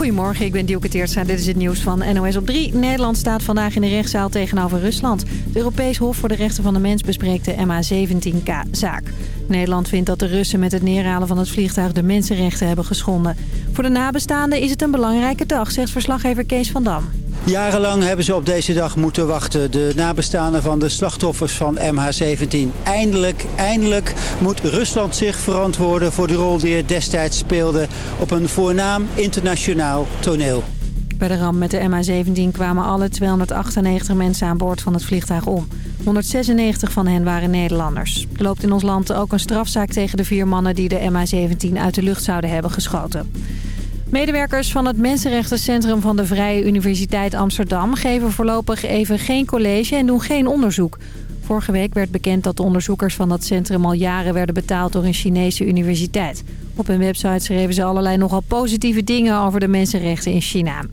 Goedemorgen, ik ben Dielke Teertstra. Dit is het nieuws van NOS op 3. Nederland staat vandaag in de rechtszaal tegenover Rusland. Het Europees Hof voor de Rechten van de Mens bespreekt de MH17-zaak. Nederland vindt dat de Russen met het neerhalen van het vliegtuig de mensenrechten hebben geschonden. Voor de nabestaanden is het een belangrijke dag, zegt verslaggever Kees van Dam. Jarenlang hebben ze op deze dag moeten wachten. De nabestaanden van de slachtoffers van MH17. Eindelijk, eindelijk moet Rusland zich verantwoorden voor de rol die het destijds speelde op een voornaam internationaal toneel. Bij de ramp met de MH17 kwamen alle 298 mensen aan boord van het vliegtuig om. 196 van hen waren Nederlanders. Er loopt in ons land ook een strafzaak tegen de vier mannen die de MH17 uit de lucht zouden hebben geschoten. Medewerkers van het Mensenrechtencentrum van de Vrije Universiteit Amsterdam... geven voorlopig even geen college en doen geen onderzoek. Vorige week werd bekend dat de onderzoekers van dat centrum al jaren werden betaald door een Chinese universiteit. Op hun website schreven ze allerlei nogal positieve dingen over de mensenrechten in China.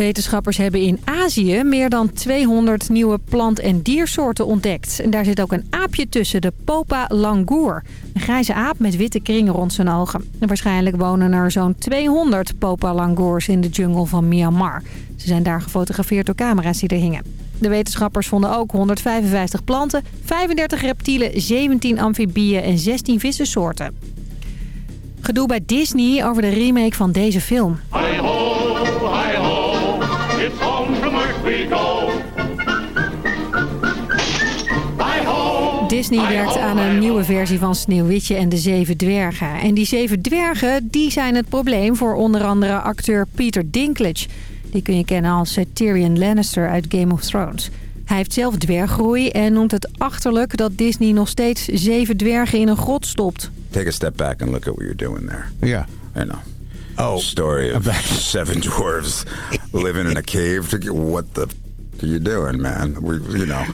Wetenschappers hebben in Azië meer dan 200 nieuwe plant- en diersoorten ontdekt. En daar zit ook een aapje tussen, de Popa langour. Een grijze aap met witte kringen rond zijn ogen. En waarschijnlijk wonen er zo'n 200 Popa langours in de jungle van Myanmar. Ze zijn daar gefotografeerd door camera's die er hingen. De wetenschappers vonden ook 155 planten, 35 reptielen, 17 amfibieën en 16 vissensoorten. Gedoe bij Disney over de remake van deze film. Disney werkt aan een nieuwe versie van Sneeuwwitje en de Zeven Dwergen. En die Zeven Dwergen die zijn het probleem voor onder andere acteur Peter Dinklage. Die kun je kennen als Tyrion Lannister uit Game of Thrones. Hij heeft zelf dwerggroei en noemt het achterlijk dat Disney nog steeds zeven dwergen in een grot stopt. Take a step back and look at what you're doing there. Yeah. I know. Oh. Story of About- seven dwarves living in a cave. To, what the f- are you doing, man? We, you know,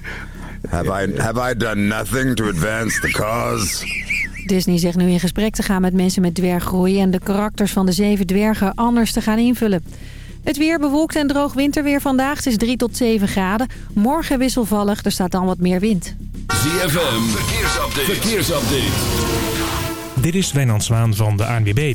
have I have I done nothing to advance the cause? Disney zegt nu in gesprek te gaan met mensen met dwerggroei... en de karakters van de zeven dwergen anders te gaan invullen. Het weer bewolkt en droog winterweer vandaag. Het is 3 tot 7 graden. Morgen wisselvallig, er staat dan wat meer wind. ZFM, verkeersupdate. verkeersupdate. Dit is Wijnand Zwaan van de ANWB.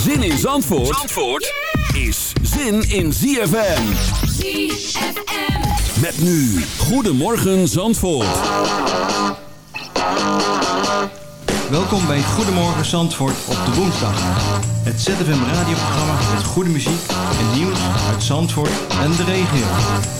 Zin in Zandvoort, Zandvoort is zin in ZFM. ZFM. Met nu, Goedemorgen Zandvoort. Welkom bij Goedemorgen Zandvoort op de woensdag. Het ZFM radioprogramma met goede muziek en nieuws uit Zandvoort en de regio.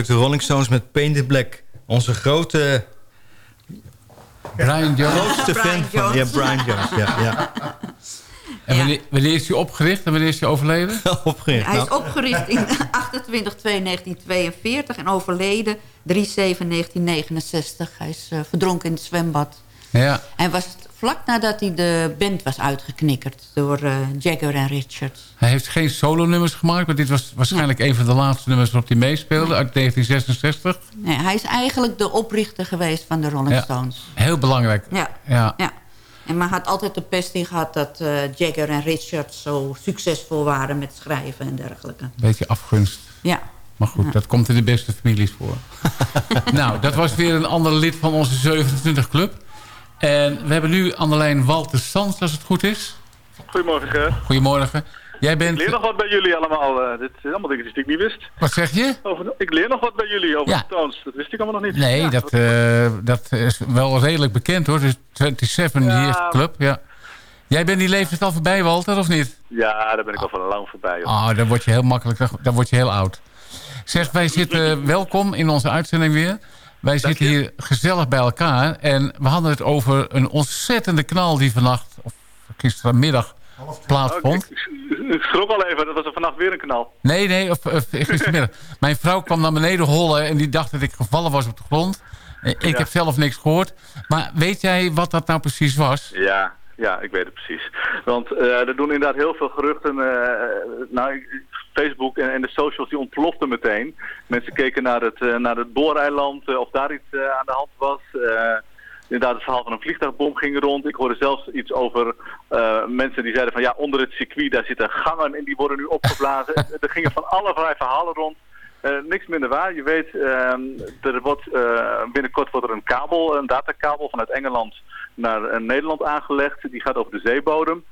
Natuurlijk de Rolling Stones met Painted Black. Onze grote... Brian Jones. Grootste fan van... Ja, Brian Jones. Ja, ja. En wanneer, wanneer is hij opgericht en wanneer is hij overleden? opgericht. Hij is Nou, opgericht in 28 2 1942 en overleden 3 7 1969. Hij is eh, verdronken in het zwembad. Ja. En was vlak nadat hij de band was uitgeknikkerd door eh, Jagger en Richards. Hij heeft geen solo-nummers gemaakt, maar dit was waarschijnlijk een van de laatste nummers waarop hij meespeelde uit 1966. Nee, hij is eigenlijk de oprichter geweest van de Rolling Ja. Stones. Heel belangrijk. Ja. Ja. ja. En maar had altijd de pest in gehad dat eh, Jagger en Richards zo succesvol waren met schrijven en dergelijke. Beetje afgunst. Ja. Maar goed, Ja. dat komt in de beste families voor. nou, dat was weer een ander lid van onze 27 Club. En we hebben nu aan de lijn Walter Sands, als het goed is. Goedemorgen. Goedemorgen. Jij Ik bent... leer nog wat bij jullie allemaal. eh, dit zijn allemaal dingen die ik niet wist. Wat zeg je? Over, ik leer nog wat bij jullie over Ja. Stones. Dat wist ik allemaal nog niet. Nee, Ja, dat, eh, dat is wel redelijk bekend hoor. Dus 27 Ja. Years Club, ja. Jij bent die leeftijd al voorbij, Walter, of niet? Ja, daar ben ik al van lang voorbij. joh. Oh, dan word je heel makkelijk, dan word je heel oud. Zeg, wij zitten welkom in onze uitzending weer. Wij zitten hier gezellig bij elkaar. En we hadden het over een ontzettende knal die vannacht, of gisterenmiddag, plaatsvond. Oh, ik, ik schrok al even, dat was er vannacht weer een knal. Nee, nee, of, of gistermiddag. Mijn vrouw kwam naar beneden hollen en die dacht dat ik gevallen was op de grond. Eh, Ik Ja. heb zelf niks gehoord. Maar weet jij wat dat nou precies was? Ja, ja, ik weet het precies. Want eh, er doen inderdaad heel veel geruchten. eh, nou, ik- Facebook en, en de socials die ontploften meteen. Mensen keken naar het, eh, naar het booreiland, eh, of daar iets eh, aan de hand was. Inderdaad, het verhaal van een vliegtuigbom ging rond. Ik hoorde zelfs iets over mensen die zeiden van ja, onder het circuit daar zitten gangen en die worden nu opgeblazen. er gingen van allerlei verhalen rond. Niks minder waar. Je weet, ehm, er wordt, binnenkort wordt er een kabel, een datakabel vanuit Engeland naar Nederland aangelegd. Die gaat over de zeebodem.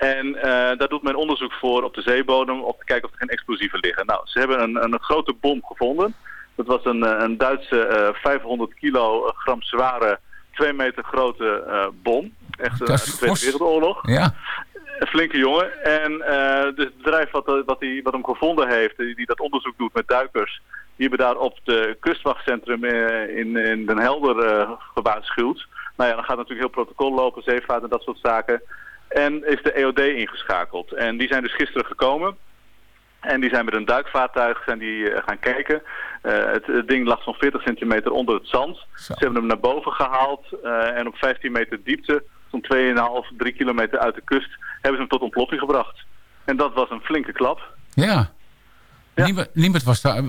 En eh, daar doet men onderzoek voor op de zeebodem om te kijken of er geen explosieven liggen. Nou, ze hebben een, een grote bom gevonden. Dat was een, eh, een Duitse eh, 500 kilogram zware, 2 meter grote eh, bom. Echt een is uit de Tweede. Wereldoorlog. Ja. Een flinke jongen. En dus het bedrijf wat, wat, die, wat hem gevonden heeft, die, die dat onderzoek doet met duikers, die hebben daar op het kustwachtcentrum in, in Den Helder gewaarschuwd. Nou ja, dan gaat natuurlijk heel protocol lopen, zeevaart en dat soort zaken. En is de EOD ingeschakeld. En die zijn dus gisteren gekomen. En die zijn met een duikvaartuig zijn die, eh, gaan kijken. Eh, het, het ding lag zo'n 40 centimeter onder het zand. Ze hebben hem naar boven gehaald. eh, en op 15 meter diepte zo'n 2,5, 3 kilometer uit de kust, hebben ze hem tot ontploffing gebracht. En dat was een flinke klap. Ja. Niemand, niemand was daar...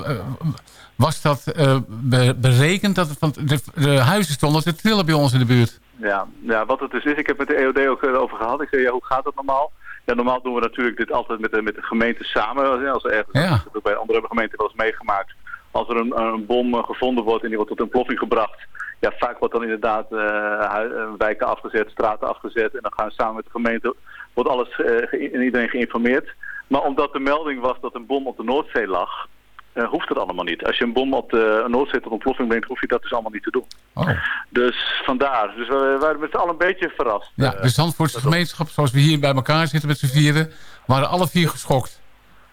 was dat be- berekend? Dat, het- want de, de huizen stonden te trillen bij ons in de buurt. Ja, ja, wat het dus is, ik heb met de EOD ook erover gehad. Ik zei, ja, hoe gaat dat normaal? Ja, normaal doen we natuurlijk dit altijd met de, met de gemeente samen. Als er ergens, Ja. dat bij andere gemeenten wel eens meegemaakt. Als er een, een bom eh, gevonden wordt en die wordt tot ontploffing gebracht. Ja, vaak wordt dan inderdaad eh, eh, wijken afgezet, straten afgezet. En dan gaan we samen met de gemeente, wordt alles eh, en iedereen geïnformeerd. Maar omdat de melding was dat een bom op de Noordzee lag, eh, hoeft het allemaal niet. Als je een bom op de Noordzee tot ontploffing brengt, hoef je dat dus allemaal niet te doen. Oh. Dus vandaar. Dus we waren met z'n allen een beetje verrast. Ja, Eh, de Zandvoortse gemeenschap, zoals we hier bij elkaar zitten met z'n vieren... waren alle vier geschokt.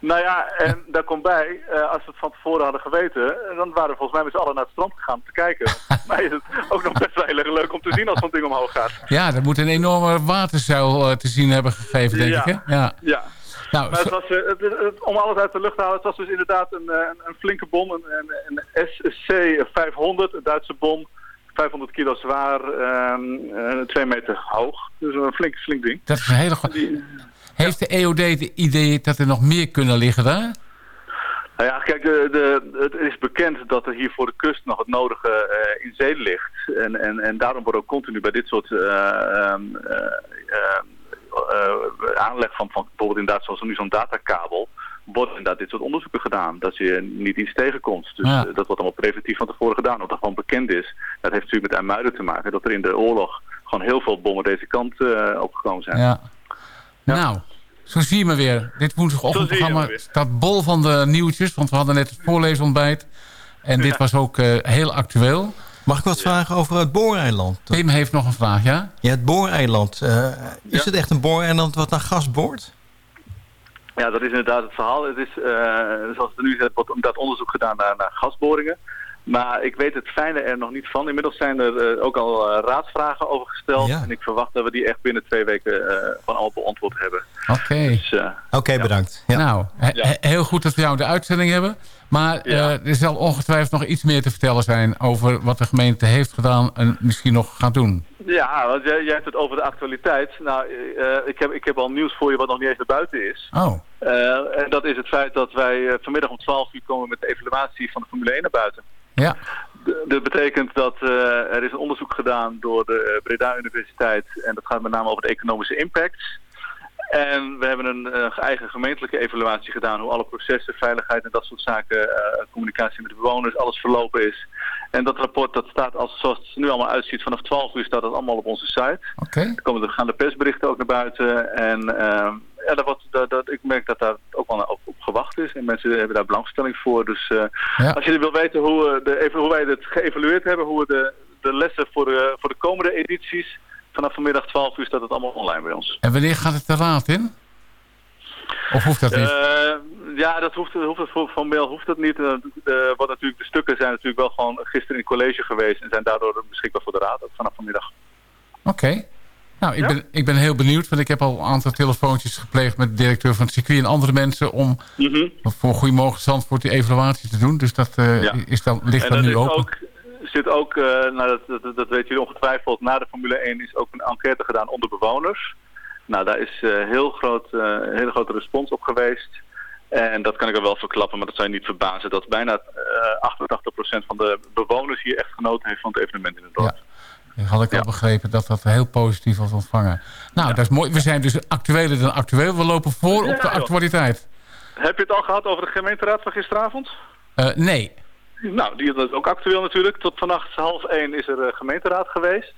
Nou ja, en daar komt bij, eh, als we het van tevoren hadden geweten, dan waren we volgens mij met z'n allen naar het strand gegaan om te kijken. Mij is het ook nog best wel heel erg leuk om te zien als zo'n ding omhoog gaat. Ja, dat moet een enorme waterzuil te zien hebben gegeven, denk Ja. ik. Hè? Ja. Ja. Nou, Maar het zo- was, eh, het- om alles uit de lucht te halen, het was dus inderdaad een, eh, een, een flinke bom, een, SC 500, een Duitse bom, 500 kilo zwaar, ehm, eh, twee meter hoog. Dus een flink, flink ding. dat is een hele goede... Heeft de EOD het idee dat er nog meer kunnen liggen daar? Nou ja, kijk, de, de, het is bekend dat er hier voor de kust nog het nodige in zee ligt. En, en, en daarom wordt ook continu bij dit soort eh, ehm, eh, eh, eh, aanleg van, van bijvoorbeeld inderdaad zoals nu zo'n datakabel, wordt inderdaad dit soort onderzoeken gedaan. Dat je niet iets tegenkomt. Dus Ja. eh, dat wordt allemaal preventief van tevoren gedaan. Wat dat gewoon bekend is. Dat heeft natuurlijk met IJmuiden te maken. Dat er in de oorlog gewoon heel veel bommen deze kant eh, opgekomen zijn. Ja. Nou, zo zie je me weer. Dit woensdagochtendprogramma staat bol van de nieuwtjes. Want we hadden net het voorleesontbijt. En dit was ook eh, heel actueel. Mag ik wat vragen over het booreiland? Tim heeft nog een vraag, ja? Ja, het booreiland. Eh, is het echt een booreiland wat naar gas boort? Ja, dat is inderdaad het verhaal. Het is, eh, zoals het nu is, wordt inderdaad onderzoek gedaan naar, naar gasboringen. Maar ik weet het fijne er nog niet van. Inmiddels zijn er eh, ook al eh, raadsvragen over gesteld. En ik verwacht dat we die echt binnen twee weken eh, van allemaal beantwoord hebben. Oké. Dus, eh, Oké, bedankt. Nou, he- he- heel goed dat we jou in de uitzending hebben. Maar eh, er zal ongetwijfeld nog iets meer te vertellen zijn... over wat de gemeente heeft gedaan en misschien nog gaat doen. ja, want jij, jij hebt het over de actualiteit. Nou, eh, ik, heb, ik heb al nieuws voor je wat nog niet eens naar buiten is. Oh, Eh, en dat is het feit dat wij eh, vanmiddag om 12 uur komen met de evaluatie van de Formule 1 naar buiten. Ja. Dat betekent dat eh, er is een onderzoek gedaan door de eh, Breda Universiteit. En dat gaat met name over de economische impact. En we hebben een eh, eigen gemeentelijke evaluatie gedaan. Hoe alle processen, veiligheid en dat soort zaken, communicatie met de bewoners, alles verlopen is. En dat rapport dat staat als, zoals het er nu allemaal uitziet vanaf 12 uur staat dat allemaal op onze site. Oké. Er komen er gaan de persberichten ook naar buiten. En ehm, ja, dat wordt, dat, dat, ik merk dat daar ook wel op, op gewacht is. En mensen hebben daar belangstelling voor. Dus eh, Ja. als je wil weten hoe, eh, de, even, hoe wij het geëvalueerd hebben, hoe we de, de lessen voor de, voor de komende edities, vanaf vanmiddag 12 uur staat het allemaal online bij ons. En wanneer gaat het de raad in? Of hoeft dat niet? Eh, ja, dat hoeft, hoeft het voor- formeel hoeft dat niet. De, wat natuurlijk, de stukken zijn natuurlijk wel gewoon gisteren in college geweest en zijn daardoor beschikbaar voor de raad, ook vanaf vanmiddag. Oké. Nou, ik, ben, ik ben heel benieuwd, want ik heb al een aantal telefoontjes gepleegd met de directeur van het circuit en andere mensen om Mhm. voor Goedemorgen Zandvoort die evaluatie te doen. Dus dat Ja. is dan, ligt en dan nu is open. ook, zit ook, eh, nou, dat, dat, dat weten jullie ongetwijfeld, na de Formule 1 is ook een enquête gedaan onder bewoners. Nou, daar is eh, heel groot, hele grote respons op geweest. En dat kan ik er wel verklappen, maar dat zou je niet verbazen. Dat bijna eh 88% van de bewoners hier echt genoten heeft van het evenement in het dorp. Dat had ik al begrepen dat dat heel positief was ontvangen. Nou, dat is mooi. We zijn dus actueler dan actueel. We lopen voor Ja, op de joh. actualiteit. Heb je het al gehad over de gemeenteraad van gisteravond? Eh, nee. Nou, die is ook actueel natuurlijk. Tot vannacht half één is er eh, gemeenteraad geweest.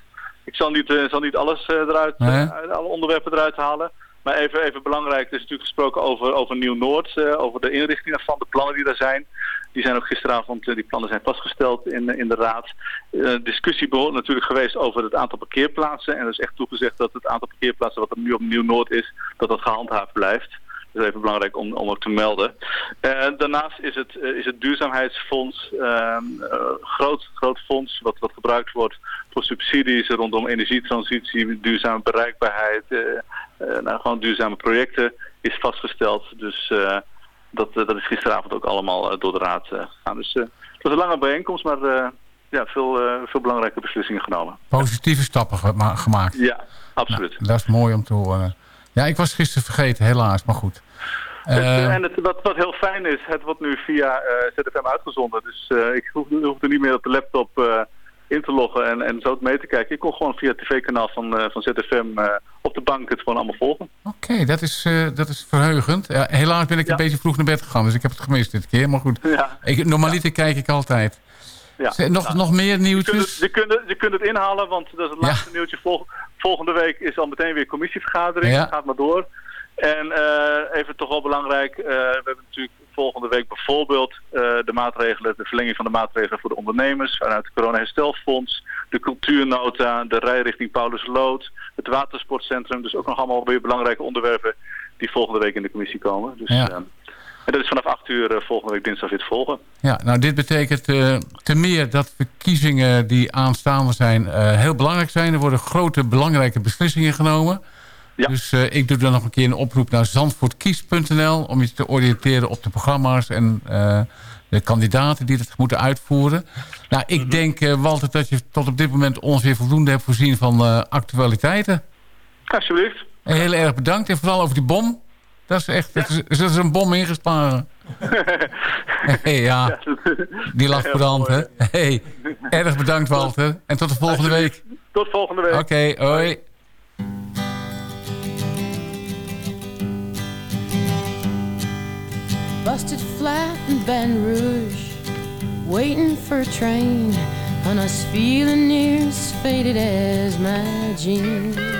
Ik zal niet, eh, zal niet alles eruit, Nee. alle onderwerpen eruit halen. Maar even, even belangrijk, er is natuurlijk gesproken over, over Nieuw-Noord, eh, over de inrichting daarvan, de plannen die daar zijn. Die zijn ook gisteravond, eh, die plannen zijn vastgesteld in, in de raad. Eh, discussie behoort natuurlijk geweest over het aantal parkeerplaatsen. En er is echt toegezegd dat het aantal parkeerplaatsen wat er nu op Nieuw-Noord is, dat dat gehandhaafd blijft. Dat is even belangrijk om, om ook te melden. Eh, daarnaast is het, eh, is het duurzaamheidsfonds ehm eh, groot, groot fonds wat, wat gebruikt wordt voor subsidies rondom energietransitie, duurzame bereikbaarheid, nou, gewoon duurzame projecten is vastgesteld. Dus dat, dat is gisteravond ook allemaal door de raad gegaan. Dus het was een lange bijeenkomst, maar ja, veel, veel belangrijke beslissingen genomen. Positieve stappen gema- gemaakt. Ja, absoluut. Dat is mooi om te horen. Ja, ik was gisteren vergeten, helaas, maar goed. Het, Eh, en het, wat, wat heel fijn is, het wordt nu via eh, ZFM uitgezonden. Dus eh, ik hoef, hoef er niet meer op de laptop in te loggen en, en zo mee te kijken. Ik kon gewoon via het tv-kanaal van, van ZFM op de bank het gewoon allemaal volgen. Oké, dat, is, dat is verheugend. Ja, helaas ben ik een beetje vroeg naar bed gegaan, dus ik heb het gemist dit keer. Maar goed, Ja. ik, normaliter kijk ik altijd. Ja. Nog, Nou, nog meer nieuwtjes? je, kunt het, je kunt het inhalen, want dat is het laatste nieuwtje. Vol- volgende week is al meteen weer commissievergadering. Ja. Gaat maar door. En eh, even toch wel belangrijk, eh, we hebben natuurlijk volgende week bijvoorbeeld eh, de maatregelen, de verlenging van de maatregelen voor de ondernemers vanuit het corona-herstelfonds, de cultuurnota, de rijrichting Paulusloot, het watersportcentrum. Dus ook nog allemaal weer belangrijke onderwerpen die volgende week in de commissie komen. Dus, Ja. En dat is vanaf 8 uur eh, volgende week dinsdag weer te volgen. Ja, nou dit betekent eh te meer dat verkiezingen die aanstaande zijn eh, heel belangrijk zijn. Er worden grote belangrijke beslissingen genomen. Dus eh, ik doe dan nog een keer een oproep naar zandvoortkies.nl... om je te oriënteren op de programma's en de kandidaten die dat moeten uitvoeren. Nou, ik denk, eh, Walter, dat je tot op dit moment ons weer voldoende hebt voorzien van actualiteiten. Alsjeblieft. En heel erg bedankt. En vooral over die bom. Dat is echt, dat is, dat is een bom ingeslagen. Hey, ja, die lag voor de hand, hè? Hey, erg bedankt, Walter. En tot de volgende week. Tot volgende week. Oké, hoi. Busted flat in Baton Rouge, waiting for a train, and I was feeling near as faded as my jeans.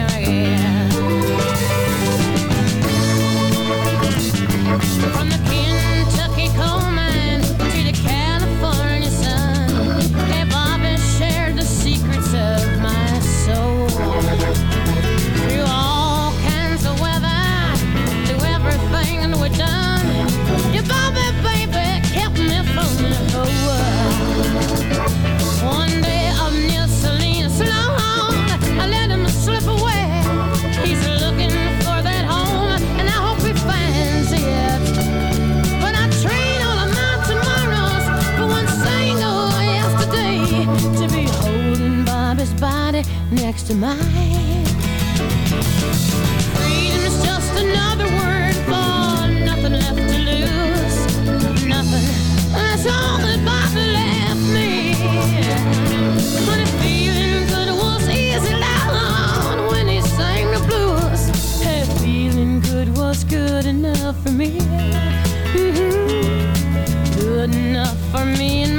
next to mine. Freedom is just another word for nothing left to lose. Nothing. That's all that Bobby left me. But feeling good was easy when he sang the blues. Feeling good was good enough for me. Mhm. Good enough for me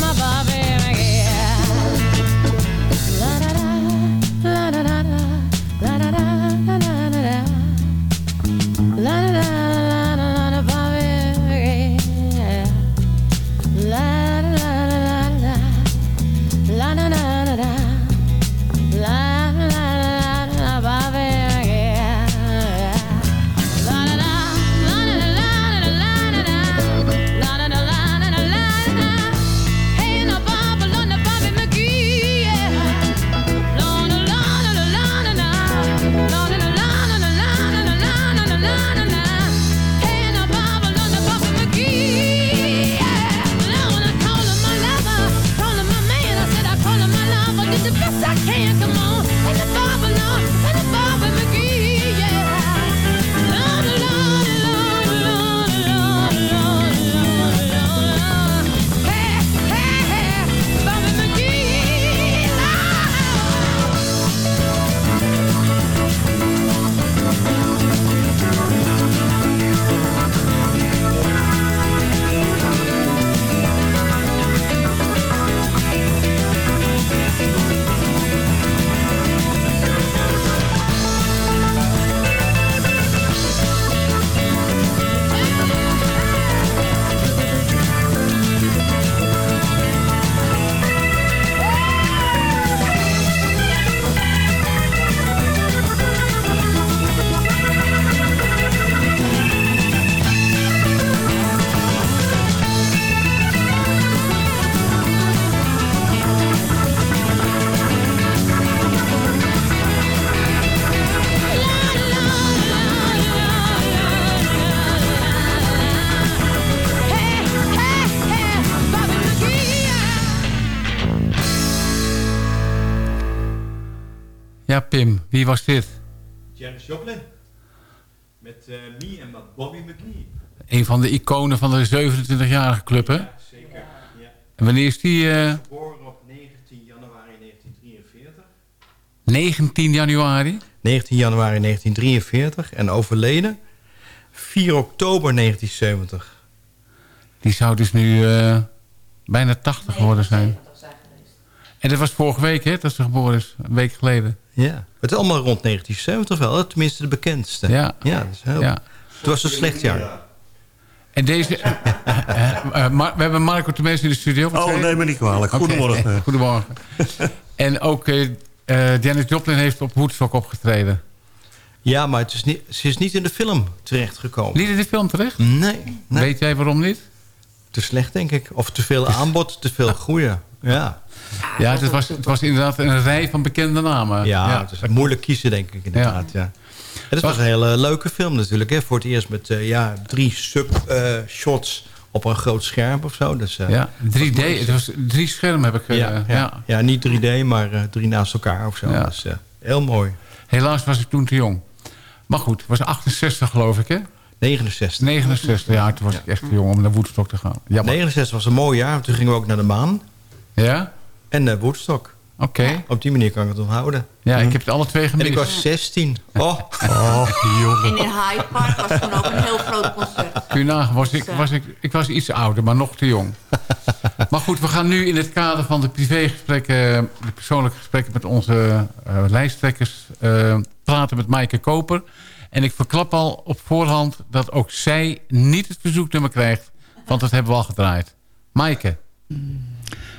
wie was dit? Janis Joplin. Met uh, Me en Bobby McGee. Een van de iconen van de 27-jarige club, hè? Ja, zeker. Ja. En wanneer is die... Uh... Geboren op 19 januari 1943. 19 januari? 19 januari 1943 en overleden 4 oktober 1970. Die zou dus nu uh, bijna 80 geworden zijn. En dat was vorige week, hè, dat ze geboren is. Een week geleden. Ja, het is allemaal rond 1970 wel. Tenminste de bekendste. Ja. ja, dat is heel... ja. Het was een slecht jaar. En deze... uh, uh, uh, we hebben Marco Temes in de studio. Oh, neem me niet kwalijk. Goedemorgen. Okay. Goedemorgen. en ook Janis Joplin heeft op Woodstock opgetreden. Ja, maar het is niet, ze is niet in de film terechtgekomen. Niet in de film terecht? Nee, nee. Weet jij waarom niet? Te slecht, denk ik. Of te veel aanbod, te veel goeie. Ja. Ja, het was, het was inderdaad een rij van bekende namen. Ja, ja. het is moeilijk kiezen, denk ik inderdaad. Ja. ja. Het was een hele leuke film natuurlijk. Hè? Voor het eerst met uh, ja, drie sub-shots uh, op een groot scherm of zo. Dus, uh, ja, 3D. Het was drie schermen heb ik... ja, ja. ja, niet 3D, maar drie naast elkaar of zo. Ja. Dus, heel mooi. Helaas was ik toen te jong. Maar goed, het was 68 geloof ik, hè? 69. 69 jaar, toen was ik echt te jong om naar Woodstock te gaan. Jammer. 69 was een mooi jaar, toen gingen we ook naar de maan. Ja? En naar Woodstock. Oké. Okay. Op die manier kan ik het onthouden. Ja, ik heb het alle twee gemist. En ik was 16. Oh, oh jongen. En in Hyde Park was toen ook een heel groot concert. Kun je nagaan, was ik, was ik, ik was iets ouder, maar nog te jong. maar goed, we gaan nu in het kader van de privégesprekken... de persoonlijke gesprekken met onze uh, lijsttrekkers... Uh, praten met Maaike Koper. En ik verklap al op voorhand dat ook zij niet het verzoeknummer krijgt. Want dat hebben we al gedraaid. Maaike.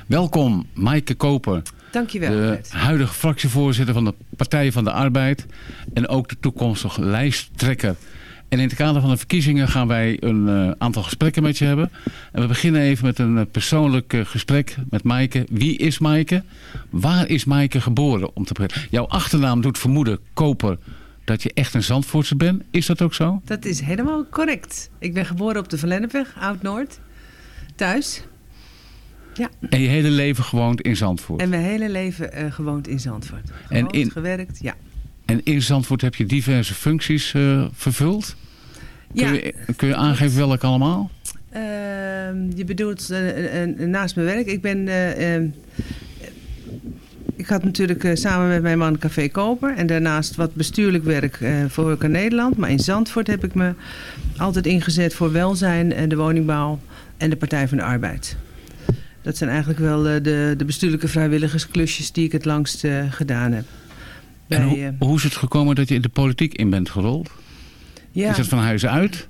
Welkom, Maaike Koper. Dankjewel. De huidige fractievoorzitter van de Partij van de Arbeid. En ook de toekomstige lijsttrekker. En in het kader van de verkiezingen gaan wij een uh, aantal gesprekken met je hebben. En we beginnen even met een uh, persoonlijk uh, gesprek met Maaike. Wie is Maaike? Waar is Maaike geboren? Om te beginnen. Jouw achternaam doet vermoeden, Koper, dat je echt een Zandvoortse bent. Is dat ook zo? Dat is helemaal correct. Ik ben geboren op de Verlennepweg, Oud-Noord. Thuis. Ja. En je hele leven gewoond in Zandvoort? En mijn hele leven uh, gewoond in Zandvoort. Gewoond, en in, gewerkt, ja. En in Zandvoort heb je diverse functies uh, vervuld? Kun, ja. je, kun je aangeven welke allemaal? Uh, je bedoelt uh, naast mijn werk. Ik ben... ik had natuurlijk samen met mijn man Café Koper. En daarnaast wat bestuurlijk werk voor Horeca Nederland. Maar in Zandvoort heb ik me altijd ingezet voor welzijn en de woningbouw en de Partij van de Arbeid. Dat zijn eigenlijk wel uh, de, de bestuurlijke vrijwilligersklusjes die ik het langst uh, gedaan heb. Bij, en hoe, hoe, is het gekomen dat je in de politiek in bent gerold? Ja. Is het van huis uit?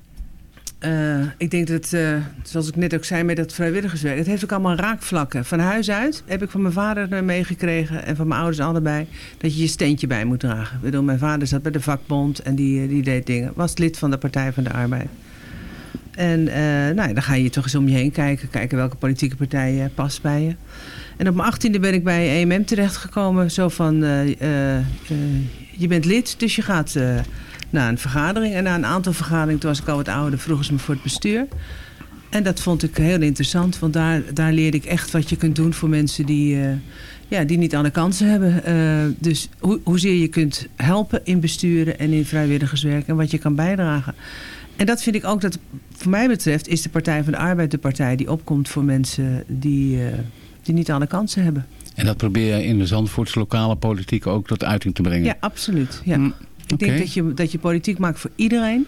Uh, ik denk dat, zoals ik net ook zei met dat vrijwilligerswerk... het heeft ook allemaal raakvlakken. Van huis uit heb ik van mijn vader meegekregen... en van mijn ouders allebei... dat je je steentje bij moet dragen. Ik bedoel, mijn vader zat bij de vakbond en die, die deed dingen. Was lid van de Partij van de Arbeid. En uh, nou dan ga je toch eens om je heen kijken. Kijken welke politieke partij past bij je. En op mijn achttiende ben ik bij EMM terechtgekomen. Zo van, uh, je bent lid, dus je gaat naar een vergadering. En na een aantal vergaderingen, toen was ik al wat ouder, vroegen ze me voor het bestuur. En dat vond ik heel interessant. Want daar, daar leerde ik echt wat je kunt doen voor mensen die, ja, die niet alle kansen hebben. dus hoe, hoezeer je kunt helpen in besturen en in vrijwilligerswerk. En wat je kan bijdragen. En dat vind ik ook dat, voor mij betreft, is de Partij van de Arbeid de partij die opkomt voor mensen die, uh, die niet alle kansen hebben. En dat probeer je in de Zandvoortse lokale politiek ook tot uiting te brengen? Ja, absoluut. Ja. Mm, ik denk dat je, dat je politiek maakt voor iedereen.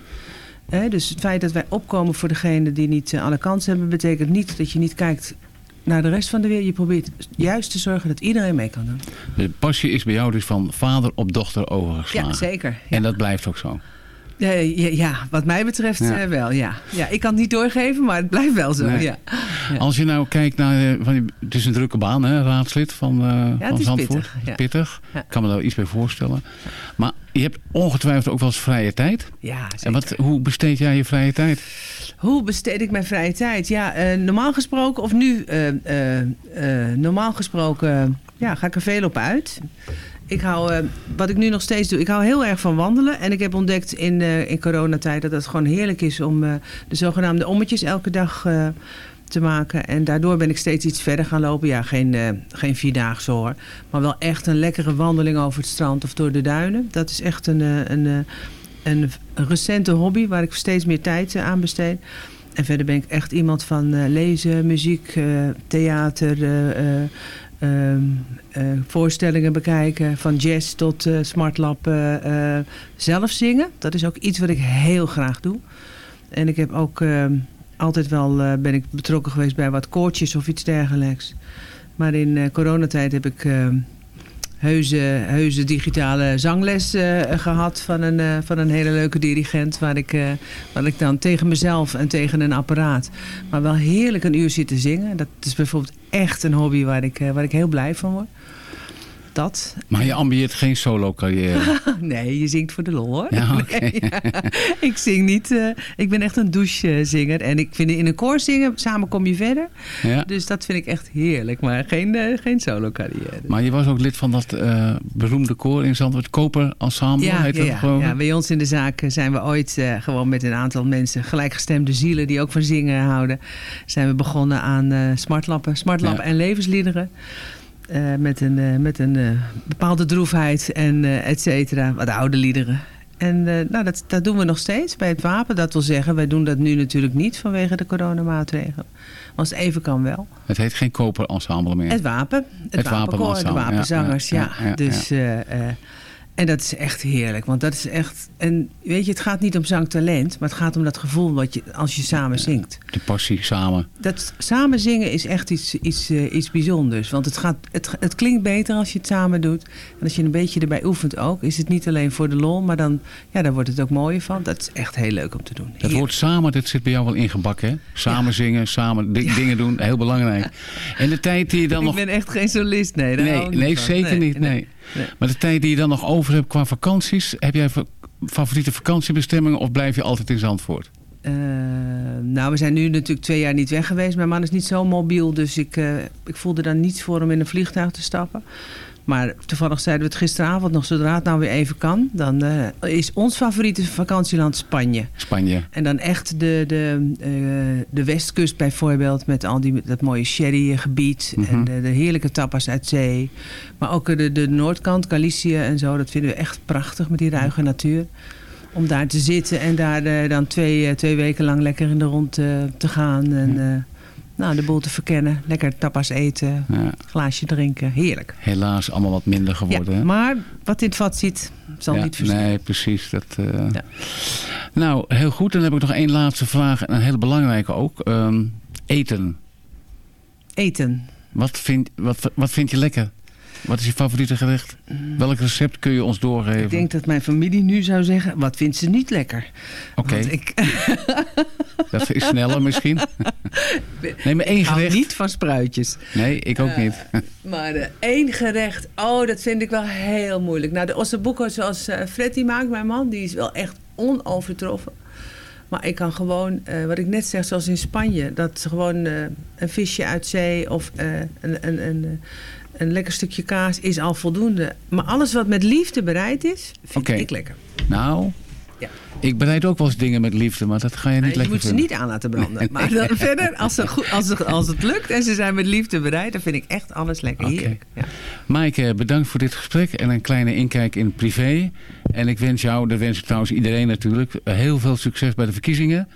He, dus het feit dat wij opkomen voor degene die niet uh, alle kansen hebben... betekent niet dat je niet kijkt naar de rest van de wereld. Je probeert juist te zorgen dat iedereen mee kan doen. De passie is bij jou dus van vader op dochter overgeslagen. Ja, zeker. Ja. En dat blijft ook zo? Ja, ja, ja, wat mij betreft ja. Uh, wel, ja. ja. Ik kan het niet doorgeven, maar het blijft wel zo, nee. ja. ja. Als je nou kijkt naar... Van, het is een drukke baan, hè, raadslid van, uh, ja, van Zandvoort. Pittig, pittig. Ik kan me daar iets bij voorstellen. Maar je hebt ongetwijfeld ook wel eens vrije tijd. Ja, zeker. En wat, hoe besteed jij je vrije tijd? Hoe besteed ik mijn vrije tijd? Ja, normaal gesproken, of nu... normaal gesproken ja, ga ik er veel op uit ik hou, uh, wat ik nu nog steeds doe, ik hou heel erg van wandelen. En ik heb ontdekt in, uh, in coronatijd dat het gewoon heerlijk is om uh, de zogenaamde ommetjes elke dag te maken. En daardoor ben ik steeds iets verder gaan lopen. Ja, geen, geen vierdaagse hoor. Maar wel echt een lekkere wandeling over het strand of door de duinen. Dat is echt een, een, een, recente hobby waar ik steeds meer tijd aan besteed. En verder ben ik echt iemand van lezen, muziek, uh, theater, uh, voorstellingen bekijken. Van jazz tot smartlap. zelf zingen, dat is ook iets wat ik heel graag doe. En ik heb ook altijd wel ben ik betrokken geweest bij wat koortjes of iets dergelijks. Maar in coronatijd heb ik heuse, heuse digitale zangles uh, gehad van een, uh, van een hele leuke dirigent. Waar ik, uh, waar ik dan tegen mezelf en tegen een apparaat, maar wel heerlijk een uur zit te zingen. Dat is bijvoorbeeld echt een hobby waar ik, waar ik heel blij van word. Dat. Maar je ambieert geen solo carrière? nee, je zingt voor de lol hoor. Ja, okay. nee, ja. ik zing niet. Uh, ik ben echt een douchezinger. En ik vind in een koor zingen, samen kom je verder. Ja. Dus dat vind ik echt heerlijk. Maar geen, uh, geen solo carrière. Maar je was ook lid van dat uh, beroemde koor in Zandvoort. Koper Ensemble ja, heet dat gewoon. ja, bij ons in de zaak zijn we ooit gewoon met een aantal mensen, gelijkgestemde zielen die ook van zingen houden, zijn we begonnen aan smartlappen, smartlappen en levensliederen. Uh, met een, uh, met een uh, bepaalde droefheid en et cetera. Wat oude liederen. En nou, dat, dat doen we nog steeds bij het wapen. Dat wil zeggen, wij doen dat nu natuurlijk niet vanwege de coronamaatregelen. Als het even kan wel. Het heet geen koperensemble meer. Het wapen. Het, het wapenkoor, de wapenzangers, ja. ja, ja, ja dus... En dat is echt heerlijk. Want dat is echt. En weet je, het gaat niet om zangtalent. Maar het gaat om dat gevoel wat je als je samen zingt. De passie samen. Dat samen zingen is echt iets, iets, uh, iets bijzonders. Want het, gaat, het, het klinkt beter als je het samen doet. En als je een beetje erbij oefent ook. Is het niet alleen voor de lol. Maar dan, ja, dan wordt het ook mooier van. Dat is echt heel leuk om te doen. Dat woord samen, dat zit bij jou wel ingebakken. Hè? Samen ja. zingen, samen di dingen doen. Heel belangrijk. En de tijd die je dan Ik nog... ben echt geen solist. Nee, nee, nee zeker nee, niet. Nee. nee. Nee. Maar de tijd die je dan nog over hebt qua vakanties... heb jij favoriete vakantiebestemmingen of blijf je altijd in Zandvoort? Uh, nou, we zijn nu natuurlijk twee jaar niet weg geweest. Mijn man is niet zo mobiel, dus ik, uh, ik voelde daar niets voor om in een vliegtuig te stappen. Maar toevallig zeiden we het gisteravond nog, zodra het nou weer even kan... dan uh, is ons favoriete vakantieland Spanje. Spanje. En dan echt de, de, uh, de westkust bijvoorbeeld... met al die, dat mooie sherrygebied mm -hmm. en de, de, heerlijke tapas uit zee. Maar ook de, de noordkant, Galicië en zo... dat vinden we echt prachtig met die ruige natuur. Om daar te zitten en daar uh, dan twee, twee weken lang lekker in de rond te gaan... En, nou, de boel te verkennen. Lekker tapas eten, ja. glaasje drinken. Heerlijk. Helaas allemaal wat minder geworden. Ja, maar wat in het vat zit, zal ja, niet verschillen. Nee, precies. Dat, uh... ja. Nou, heel goed. Dan heb ik nog één laatste vraag. En een hele belangrijke ook. Um, eten. Eten. Wat vind, wat, wat vind je lekker? Wat is je favoriete gerecht? Mm. Welk recept kun je ons doorgeven? Ik denk dat mijn familie nu zou zeggen... wat vindt ze niet lekker? Oké. Okay. Ik... dat is sneller misschien. Nee, maar één ik gerecht. niet van spruitjes. Nee, ik ook uh, niet. maar uh, één gerecht... Oh, dat vind ik wel heel moeilijk. Nou, de ossobuco zoals uh, Freddy maakt, mijn man... die is wel echt onovertroffen. Maar ik kan gewoon, uh, wat ik net zeg, zoals in Spanje... dat gewoon uh, een visje uit zee of uh, een... een, een een lekker stukje kaas is al voldoende. Maar alles wat met liefde bereid is, vind okay. ik lekker. Nou, ja. ik bereid ook wel eens dingen met liefde, maar dat ga je niet je lekker moet vinden. ze niet aan laten branden. Maar dan verder, als, ze goed, als, het, als het lukt en ze zijn met liefde bereid... dan vind ik echt alles lekker okay. heerlijk. Ja. Maaike, bedankt voor dit gesprek en een kleine inkijk in privé. En ik wens jou, dat wens ik trouwens iedereen natuurlijk... heel veel succes bij de verkiezingen.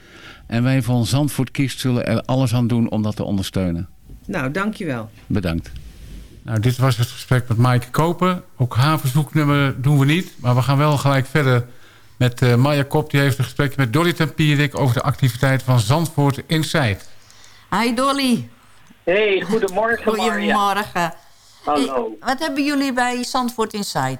En wij van Zandvoort Kiest zullen er alles aan doen om dat te ondersteunen. Nou, dankjewel. Bedankt. Nou, dit was het gesprek met Maaike Koper. Ook haar verzoeknummer doen we niet. Maar we gaan wel gelijk verder met uh, Maya Kop. Die heeft een gesprek met Dolly Tempierik... over de activiteit van Zandvoort Inside. Hi Dolly. Hey, goedemorgen Goedemorgen. Hallo. Hey, wat hebben jullie bij Zandvoort Inside?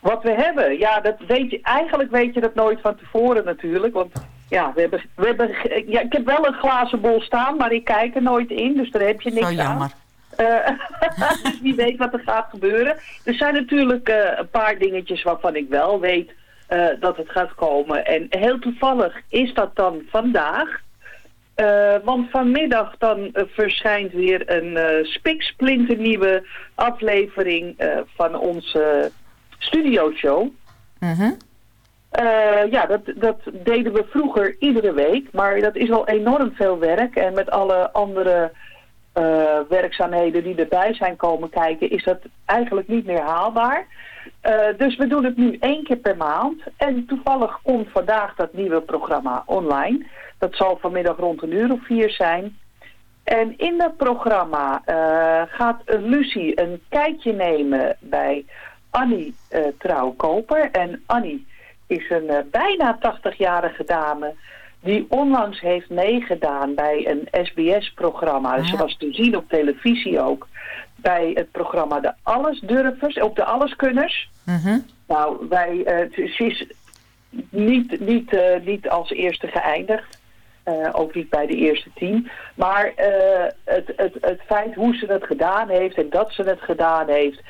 Wat we hebben? Ja, dat weet je, eigenlijk weet je dat nooit van tevoren natuurlijk. Want ja, we hebben, we hebben, ja, ik heb wel een glazen bol staan, maar ik kijk er nooit in. Dus daar heb je niks Zo jammer. aan. Uh, dus wie weet wat er gaat gebeuren. Er zijn natuurlijk uh, een paar dingetjes waarvan ik wel weet uh, dat het gaat komen. En heel toevallig is dat dan vandaag. want vanmiddag dan verschijnt weer een spiksplinternieuwe aflevering van onze studioshow. -huh. Eh, ja, dat, dat deden we vroeger iedere week, maar dat is al enorm veel werk. En met alle andere eh, werkzaamheden die erbij zijn komen kijken, is dat eigenlijk niet meer haalbaar. Eh, dus we doen het nu één keer per maand. En toevallig komt vandaag dat nieuwe programma online. Dat zal vanmiddag rond een uur of vier zijn. En in dat programma eh, gaat Lucie een kijkje nemen bij Annie Trouw-Koper. En Annie is een bijna 80-jarige dame die onlangs heeft meegedaan bij een SBS-programma. Dus Ze was te zien op televisie ook bij het programma De Allesdurvers, op de Alleskunners. Nou, wij, uh, ze is niet, niet, uh, niet als eerste geëindigd. Uh, ook niet bij de eerste team. Maar het, het, het feit hoe ze het gedaan heeft en dat ze het gedaan heeft,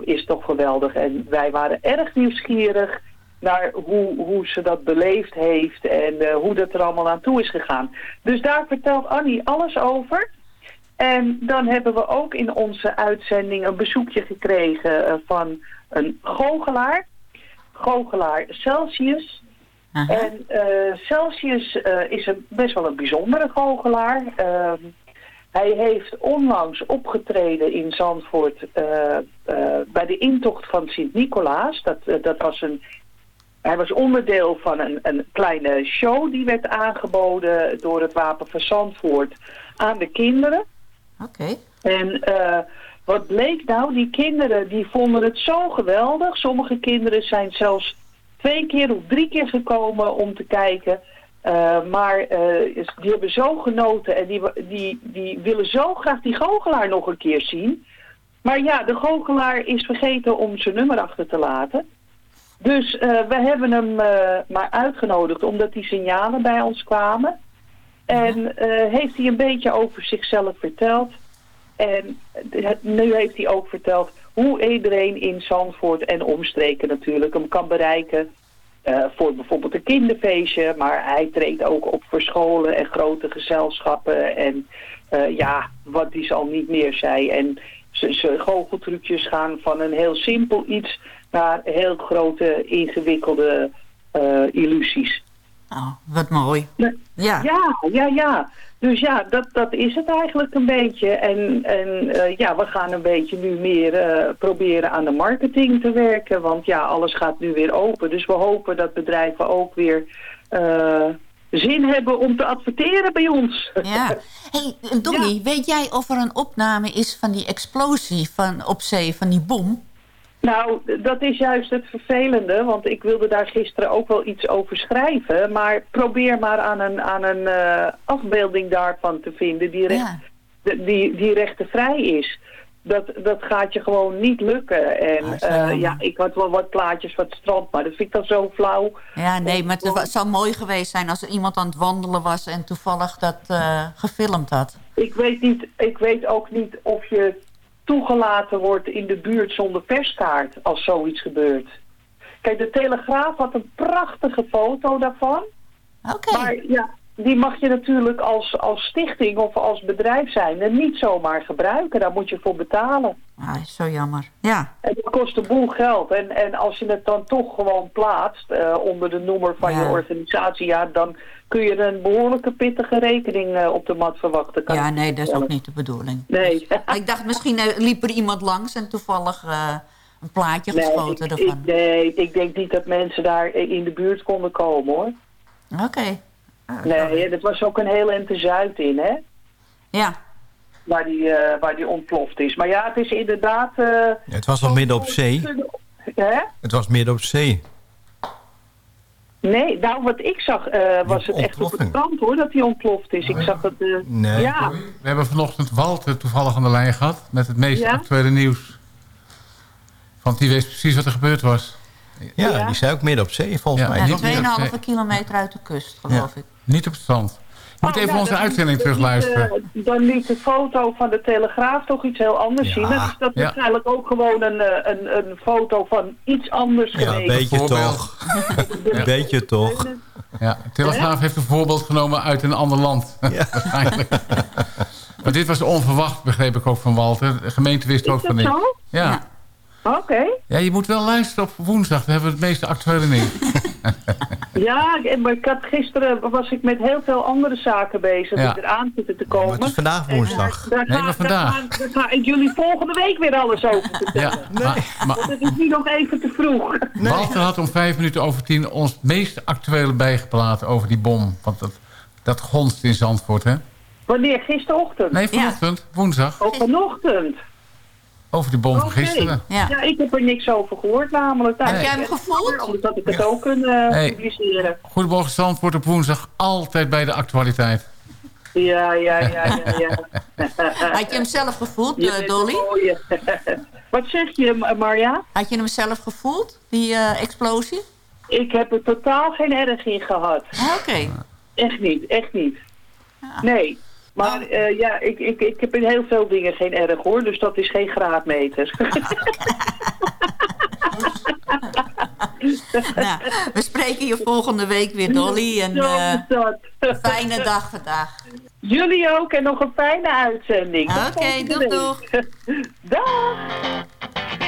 is toch geweldig. En wij waren erg nieuwsgierig naar hoe, hoe ze dat beleefd heeft en uh, hoe dat er allemaal aan toe is gegaan. Dus daar vertelt Annie alles over. En dan hebben we ook in onze uitzending een bezoekje gekregen uh, van een goochelaar. Goochelaar Celsius. Aha. En uh, Celsius is een, best wel een bijzondere goochelaar. Ehm, hij heeft onlangs opgetreden in Zandvoort bij de intocht van Sint-Nicolaas. Dat, dat was een hij was onderdeel van een, een kleine show die werd aangeboden door het Wapen van Zandvoort aan de kinderen. Oké. Okay. En uh, wat bleek nou, die kinderen die vonden het zo geweldig. Sommige kinderen zijn zelfs twee keer of drie keer gekomen om te kijken. Uh, maar uh, die hebben zo genoten en die, die, die willen zo graag die goochelaar nog een keer zien. Maar ja, de goochelaar is vergeten om zijn nummer achter te laten. Dus uh, we hebben hem uh, maar uitgenodigd omdat die signalen bij ons kwamen. En uh, heeft hij een beetje over zichzelf verteld. En nu heeft hij ook verteld hoe iedereen in Zandvoort en omstreken natuurlijk hem kan bereiken. voor bijvoorbeeld een kinderfeestje, maar hij treedt ook op voor scholen en grote gezelschappen. En ja, wat die al niet meer zei. En zijn goocheltrucjes gaan van een heel simpel iets naar heel grote, ingewikkelde uh, illusies. Oh, wat mooi. Ja, ja, ja. ja. Dus ja, dat, dat is het eigenlijk een beetje. En, en uh, ja, we gaan een beetje nu meer uh, proberen aan de marketing te werken. Want ja, alles gaat nu weer open. Dus we hopen dat bedrijven ook weer zin hebben om te adverteren bij ons. Ja. hey, Donnie, ja. weet jij of er een opname is van die explosie van op zee, van die bom? Nou, dat is juist het vervelende, want ik wilde daar gisteren ook wel iets over schrijven. Maar probeer maar aan een, aan een uh, afbeelding daarvan te vinden die, recht, ja. die, die rechtenvrij is. Dat, dat gaat je gewoon niet lukken. En uh, ja, ik had wel wat plaatjes van het strand, maar dat vind ik dan zo flauw. Ja, nee, maar het zou mooi geweest zijn als er iemand aan het wandelen was en toevallig dat uh, gefilmd had. Ik weet, niet, ik weet ook niet of je toegelaten wordt in de buurt zonder perskaart als zoiets gebeurt. Kijk, de Telegraaf had een prachtige foto daarvan. Oké. Okay. Maar ja, die mag je natuurlijk als, als stichting of als bedrijf zijn en niet zomaar gebruiken. Daar moet je voor betalen. Ah, zo jammer. Ja. En dat kost een boel geld. En, en als je het dan toch gewoon plaatst uh, onder de noemer van ja. je organisatie, ja, dan kun je een behoorlijke pittige rekening uh, op de mat verwachten. Kan ja, nee, dat is ook niet de bedoeling. Nee. Dus, ik dacht, misschien uh, liep er iemand langs en toevallig een plaatje nee, geschoten ik, ervan. Ik, nee, ik denk niet dat mensen daar in de buurt konden komen, hoor. Oké. Okay. Ah, nee, er was ook een heel ente Zuid in, hè? Ja. Waar die, uh, waar die ontploft is. Maar ja, het is inderdaad... Uh, ja, het was al midden op zee. Hè? Het was midden op zee. Nee, nou wat ik zag uh, was het echt op het strand hoor, dat hij ontploft is. Ik zag het... nee. Ja. We hebben vanochtend Walter toevallig aan de lijn gehad met het meest ja? actuele nieuws. Want die wist precies wat er gebeurd was. Ja, ja, die zei ook midden op zee volgens ja, mij. Ja, 2,5 kilometer uit de kust, geloof ik. Niet op het strand. Moet Oh, even ja, onze uitzending terugluisteren. liet, eh, Dan liet de foto van de Telegraaf toch iets heel anders Ja. zien. Dat is dat Ja. waarschijnlijk ook gewoon een, eh, een, een foto van iets anders Ja, een beetje toch. Een beetje toch. Ja, Telegraaf heeft een voorbeeld genomen uit een ander land. Waarschijnlijk. maar dit was onverwacht, begreep ik ook van Walter. De gemeente wist Is ook van niks. zo? Ja. Oké. Ja, je moet wel luisteren op woensdag. Dan hebben we het meeste actuele nieuws. Ja, maar ik had, gisteren was ik met heel veel andere zaken bezig Ja. die eraan zitten te komen. Het is vandaag woensdag. Daar Nee, maar vandaag. Daar ga, daar ga ik jullie volgende week weer alles over vertellen. Ja, maar, maar Want het is nu nog even te vroeg. Walter had om vijf minuten over tien ons meest actuele bijgepraat over die bom. Want dat, dat gonst in Zandvoort, hè? Wanneer? Gisterochtend? Nee, vanochtend, woensdag. Oh, vanochtend? Over die bom van gisteren. Ja. ik heb er niks over gehoord namelijk. Heb jij hem gevoeld? Had ik het ook kunnen Hey. publiceren. Goedemorgen Zandvoort op woensdag altijd bij de actualiteit. Ja, ja, ja, ja. ja. Had je hem zelf gevoeld, Je eh, bent Dolly? Wat zeg je, Ma- Marja? Had je hem zelf gevoeld, die eh, explosie? Ik heb er totaal geen erg in gehad. Oké. Echt niet, echt niet. Nee. Maar eh, ja, ik, ik, ik heb in heel veel dingen geen erg hoor, dus dat is geen graadmeter. nou, we spreken je volgende week weer, Dolly. En eh, fijne dag vandaag. Jullie ook en nog een fijne uitzending. Oké, volgende doeg, week. Dag.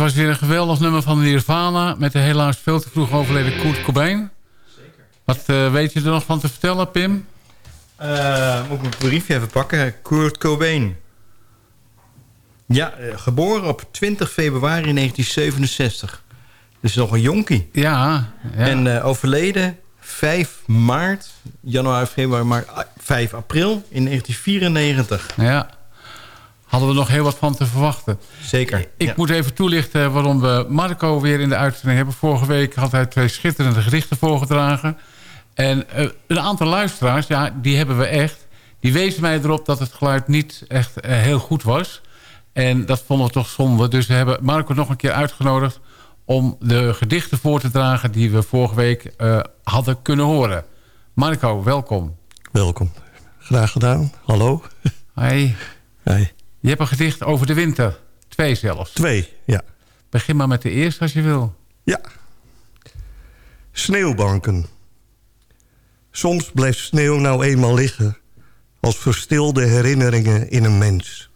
Was weer een geweldig nummer van Nirvana... met de helaas veel te vroeg overleden Kurt Cobain. Zeker. Wat eh, weet je er nog van te vertellen, Pim? Eh, moet ik mijn briefje even pakken? Kurt Cobain. Ja, eh, geboren op 20 februari 1967. Dus nog een jonkie. Ja. ja. En overleden 5 maart, januari, februari, maart, ah, 5 april in 1994. Ja. Hadden we nog heel wat van te verwachten. Zeker. Ik ja. moet even toelichten waarom we Marco weer in de uitzending hebben. Vorige week had hij twee schitterende gedichten voorgedragen. En eh, een aantal luisteraars, ja, die hebben we echt. Die wezen mij erop dat het geluid niet echt eh, heel goed was. En dat vonden we toch zonde. Dus we hebben Marco nog een keer uitgenodigd... om de gedichten voor te dragen die we vorige week eh, hadden kunnen horen. Marco, welkom. Welkom. Graag gedaan. Hallo. Hoi. Hey. Je hebt een gedicht over de winter. Twee zelfs. Twee, ja. Begin maar met de eerste als je wil. Ja. Sneeuwbanken. Soms blijft sneeuw nou eenmaal liggen... als verstilde herinneringen in een mens.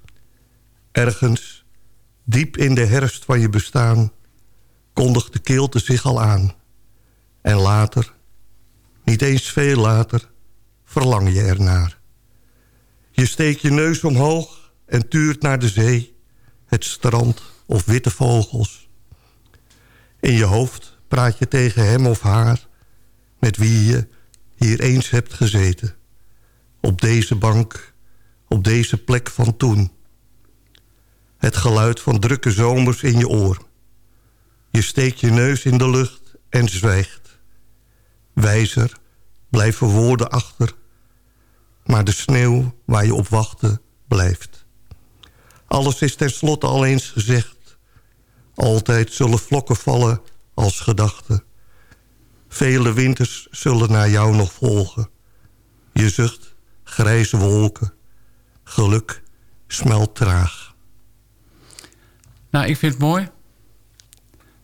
Ergens, diep in de herfst van je bestaan... kondigt de kilte zich al aan. En later, niet eens veel later, verlang je ernaar. Je steekt je neus omhoog en tuurt naar de zee... het strand of witte vogels. In je hoofd praat je tegen hem of haar... met wie je hier eens hebt gezeten. Op deze bank, op deze plek van toen. Het geluid van drukke zomers in je oor. Je steekt je neus in de lucht en zwijgt. Wijzer blijven woorden achter... maar de sneeuw waar je op wachtte blijft. Alles is tenslotte al eens gezegd. Altijd zullen vlokken vallen als gedachten. Vele winters zullen naar jou nog volgen. Je zucht grijze wolken. Geluk smelt traag. Nou, ik vind het mooi.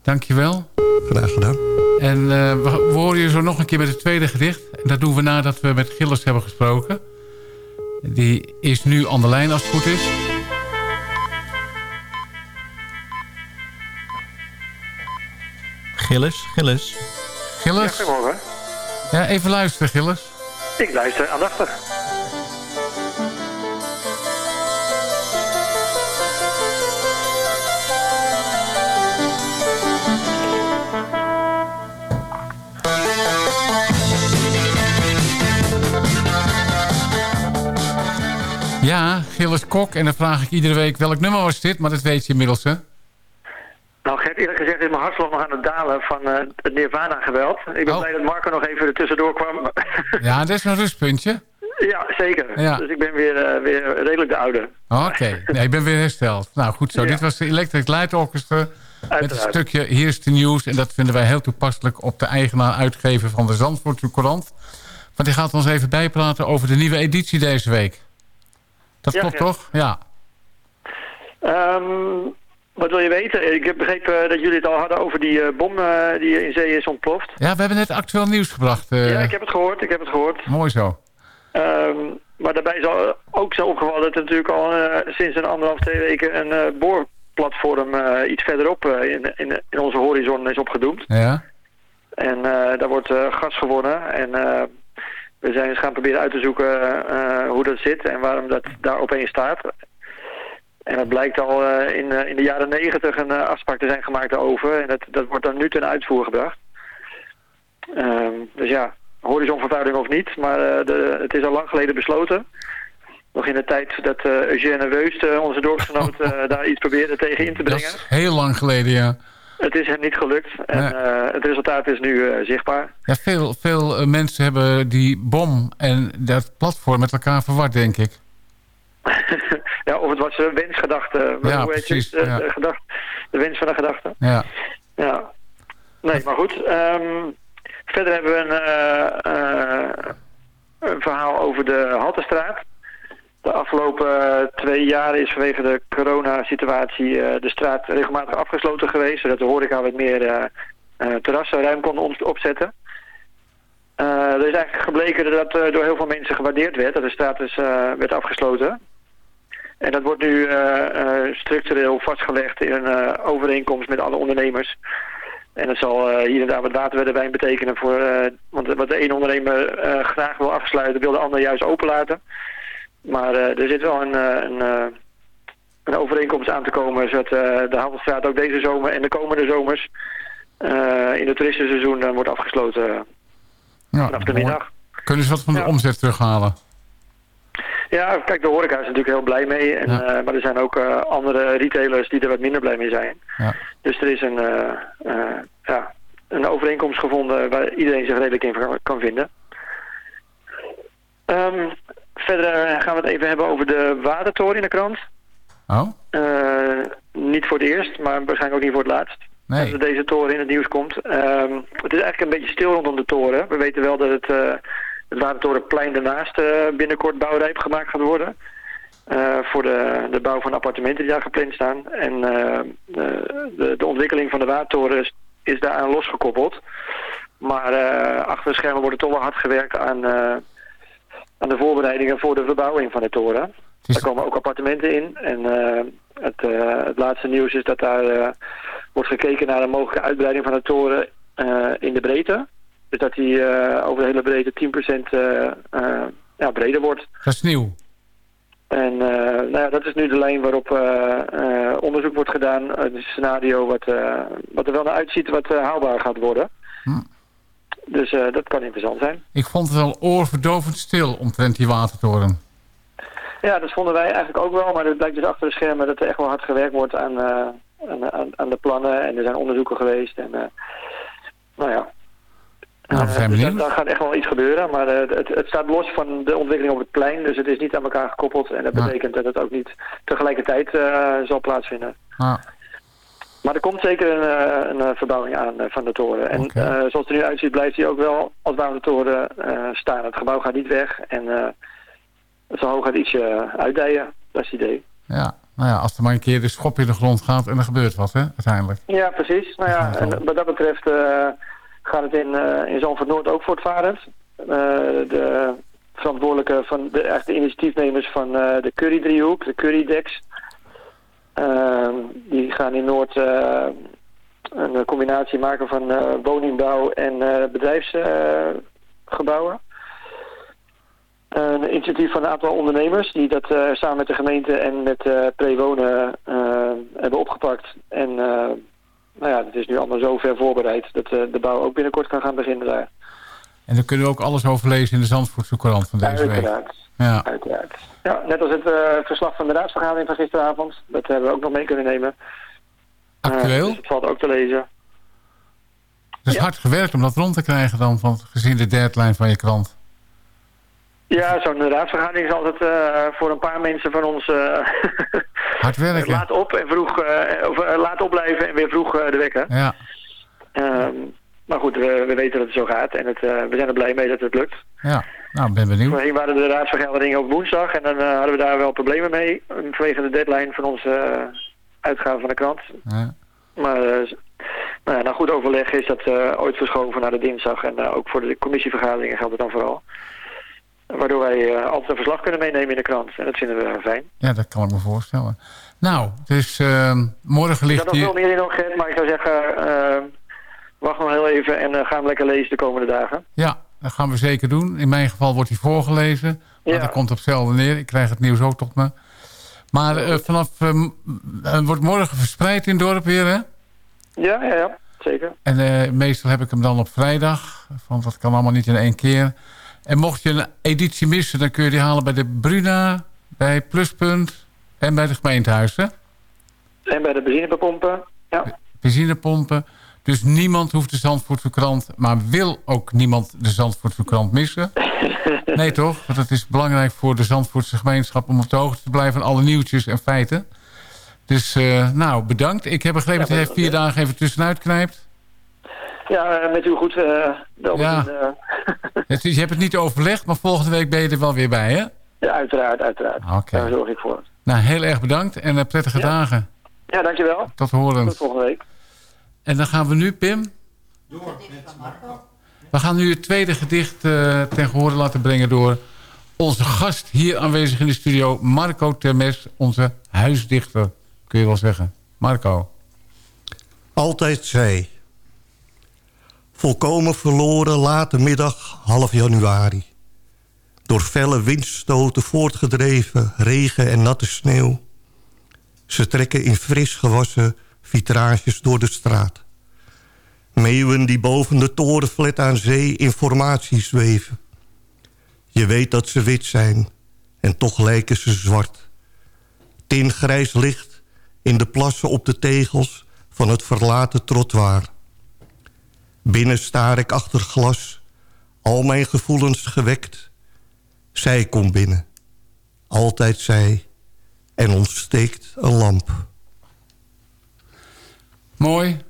Dankjewel. Graag gedaan. En uh, we, we horen je zo nog een keer met het tweede gedicht. En dat doen we nadat we met Gilles hebben gesproken. Die is nu aan de lijn als het goed is. Gilles, Gilles. Gilles? Ja, goedemorgen. Ja, even luisteren, Gilles. Ik luister aandachtig. Ja, Gilles Kok. En dan vraag ik iedere week welk nummer was dit, maar dat weet je inmiddels, hè? Nou, Gert, eerlijk gezegd is mijn hartslag nog aan het dalen van uh, het Nirvana-geweld. Ik ben Oh. blij dat Marco nog even er tussendoor kwam. Ja, dat is een rustpuntje. ja, zeker. Ja. Dus ik ben weer, eh, weer redelijk de oude. Oké, nee, ik ben weer hersteld. Nou, goed zo. Ja. Dit was de Electric Light Orchestra. Met een stukje Hier is de nieuws. En dat vinden wij heel toepasselijk op de eigenaar uitgever van de Zandvoortse Courant. Want die gaat ons even bijpraten over de nieuwe editie deze week. Dat Ja, klopt toch? Ja. Ehm, wat wil je weten? Ik heb begrepen dat jullie het al hadden over die eh, bom eh, die in zee is ontploft. Ja, we hebben net actueel nieuws gebracht. eh. Ja, ik heb het gehoord. Ik heb het gehoord. Mooi zo. Ehm, maar daarbij is al, ook zo opgevallen dat er natuurlijk al sinds een anderhalf, twee weken een boorplatform iets verderop in, in, in onze horizon is opgedoemd. Ja. En daar wordt gas gewonnen. En we zijn eens gaan proberen uit te zoeken hoe dat zit en waarom dat daar opeens staat. En het blijkt al eh, in, eh, in de jaren negentig een eh, afspraak te zijn gemaakt daarover. En dat, dat wordt dan nu ten uitvoer gebracht. Ehm, dus ja, horizonvervuiling of niet. Maar de, het is al lang geleden besloten. Nog in de tijd dat eh, Eugène Weust, onze dorpsgenoot, daar iets probeerde tegen in te Dat brengen. is heel lang geleden, ja. Het is hem niet gelukt. En Nee. het resultaat is nu zichtbaar. ja veel veel mensen hebben die bom en dat platform met elkaar verward, denk ik. ja, of het was een wensgedachte. Ja, Hoe precies, het? De, ja. de, gedachte, de wens van de gedachte. Ja. Ja. Nee, maar goed. ehm, verder hebben we een, eh, eh, een verhaal over de Haltestraat. De afgelopen eh, twee jaar is vanwege de coronasituatie eh, de straat regelmatig afgesloten geweest. Zodat de horeca wat meer eh eh, terrasruim kon op- opzetten. Eh, er is eigenlijk gebleken dat eh, door heel veel mensen gewaardeerd werd. Dat de straat dus eh, werd afgesloten. En dat wordt nu eh, eh, structureel vastgelegd in een eh, overeenkomst met alle ondernemers. En dat zal hier en daar wat waterwijn betekenen voor... want wat de ene ondernemer graag wil afsluiten, wil de ander juist openlaten. Maar er zit wel een, een, een overeenkomst aan te komen... zodat de Havelstraat ook deze zomer en de komende zomers... in het toeristenseizoen wordt afgesloten Ja, vanaf de middag. Kunnen ze wat van de omzet terughalen? Ja, kijk, de horeca is natuurlijk heel blij mee. En, eh, maar er zijn ook eh, andere retailers die er wat minder blij mee zijn. Ja. Dus er is een, eh, ja, een overeenkomst gevonden waar iedereen zich redelijk in kan- vinden. Ehm, verder gaan we het even hebben over de watertoren in de krant. Oh? Niet voor het eerst, maar waarschijnlijk ook niet voor het laatst. Nee. Dat deze toren in het nieuws komt. Ehm, het is eigenlijk een beetje stil rondom de toren. We weten wel dat het, het Watertorenplein daarnaast eh, binnenkort bouwrijp gemaakt gaat worden. Eh, voor de, de bouw van appartementen die daar gepland staan. En eh, de, de, ontwikkeling van de Watertoren is, is daaraan losgekoppeld. Maar achter de schermen wordt er toch wel hard gewerkt aan, aan de voorbereidingen voor de verbouwing van de toren. Daar komen ook appartementen in. En het, het laatste nieuws is dat daar wordt gekeken naar een mogelijke uitbreiding van de toren in de breedte. Dus dat die eh, over de hele breedte 10% eh, eh, ja, breder wordt. Dat is nieuw. En nou ja, dat is nu de lijn waarop onderzoek wordt gedaan. Het is een scenario wat, wat er wel naar uitziet wat haalbaar gaat worden. Hm. Dus dat kan interessant zijn. Ik vond het wel oorverdovend stil omtrent die watertoren. Ja, dat vonden wij eigenlijk ook wel. Maar het blijkt dus achter de schermen dat er echt wel hard gewerkt wordt aan, aan, aan, aan de plannen. En er zijn onderzoeken geweest. En nou ja. Nou, Dus daar, daar gaat echt wel iets gebeuren. Maar eh, het, het staat los van de ontwikkeling op het plein. Dus het is niet aan elkaar gekoppeld. En dat Ja. betekent dat het ook niet tegelijkertijd eh, zal plaatsvinden. Ah, Maar er komt zeker een, een verbouwing aan van de toren. En zoals het er nu uitziet blijft hij ook wel als bouwende toren eh, staan. Het gebouw gaat niet weg en het zal hooguit ietsje uitdijen. Dat is het idee. ja. Nou ja, als er maar een keer de schop in de grond gaat en er gebeurt wat, hè, uiteindelijk. Ja, precies. Nou ja, en wat dat betreft gaat het in, eh in Zandvoort Noord ook voortvarend. Eh, de verantwoordelijke van de, echt de initiatiefnemers van eh, de Curry-driehoek, de Curry-dex, Ehm, die gaan in Noord een combinatie maken van woningbouw en bedrijfsgebouwen. een initiatief van een aantal ondernemers die dat samen met de gemeente en met eh Prewonen hebben opgepakt. En nou ja, het is nu allemaal zo ver voorbereid dat eh, de bouw ook binnenkort kan gaan beginnen daar. En dan kunnen we ook alles over lezen in de Zandvoortse Courant van deze week. Uiteraard. Ja. Uiteraard. Ja, net als het eh, verslag van de raadsvergadering van gisteravond. Dat hebben we ook nog mee kunnen nemen. Actueel? Eh, dus het valt ook te lezen. Het is hard gewerkt om dat rond te krijgen dan, van, gezien de deadline van je krant. Ja, zo'n raadsvergadering is altijd eh, voor een paar mensen van ons eh, Hard werken. laat op en vroeg, eh, of eh, laat opblijven en weer vroeg eh, de wekker. Ja. Ehm, maar goed, we, we weten dat het zo gaat en het, eh, we zijn er blij mee dat het lukt. Ja, nou, ben benieuwd. Voorheen waren de raadsvergaderingen op woensdag en dan eh, hadden we daar wel problemen mee eh, vanwege de deadline van onze eh, uitgave van de krant. Ja. Maar eh, nou ja, na goed overleg is dat eh, ooit verschoven naar de dinsdag en eh, ook voor de commissievergaderingen geldt het dan vooral. Waardoor wij eh, altijd een verslag kunnen meenemen in de krant en dat vinden we fijn. Ja, dat kan ik me voorstellen. Nou, dus eh, morgen Er zat ligt nog veel meer in nog, maar ik zou zeggen, eh, wacht nog heel even en eh, ga hem lekker lezen de komende dagen. Ja, dat gaan we zeker doen. In mijn geval wordt hij voorgelezen. Maar Ja. dat komt op hetzelfde neer. Ik krijg het nieuws ook tot me. Maar eh, vanaf... het wordt morgen verspreid in het dorp weer, hè? Ja, ja, ja, zeker. En meestal heb ik hem dan op vrijdag. Want dat kan allemaal niet in één keer. En mocht je een editie missen, dan kun je die halen bij de Bruna, bij Pluspunt en bij de gemeentehuis. Hè? En bij de benzinepompen, ja. Benzinepompen. Dus niemand hoeft de Zandvoortse krant, maar wil ook niemand de Zandvoortse krant missen. Nee toch? Want het is belangrijk voor de Zandvoortse gemeenschap om op de hoogte te blijven van alle nieuwtjes en feiten. Dus eh, nou, bedankt. Ik heb begrepen dat hij vier dagen even tussenuit knijpt. Ja, met uw goed eh Ja. eh, Het is, je hebt het niet overlegd, maar volgende week ben je er wel weer bij, hè? ja, uiteraard, uiteraard. Daar zorg ik voor. Nou, heel erg bedankt en eh, prettige Ja. dagen. Ja, dankjewel. Tot horen. Tot volgende week. En dan gaan we nu, Pim. We gaan nu het tweede gedicht eh ten gehore laten brengen door onze gast hier aanwezig in de studio... Marco Termes, onze huisdichter, kun je wel zeggen. Marco. Altijd zij. Volkomen verloren late middag, half januari. Door felle windstoten voortgedreven, regen en natte sneeuw. Ze trekken in fris gewassen vitrages door de straat. Meeuwen die boven de torenflat aan zee informatie zweven. Je weet dat ze wit zijn en toch lijken ze zwart. Tingrijs licht in de plassen op de tegels van het verlaten trottoir. Binnen staar ik achter glas, al mijn gevoelens gewekt. Zij komt binnen, altijd zij, en ontsteekt een lamp. Mooi.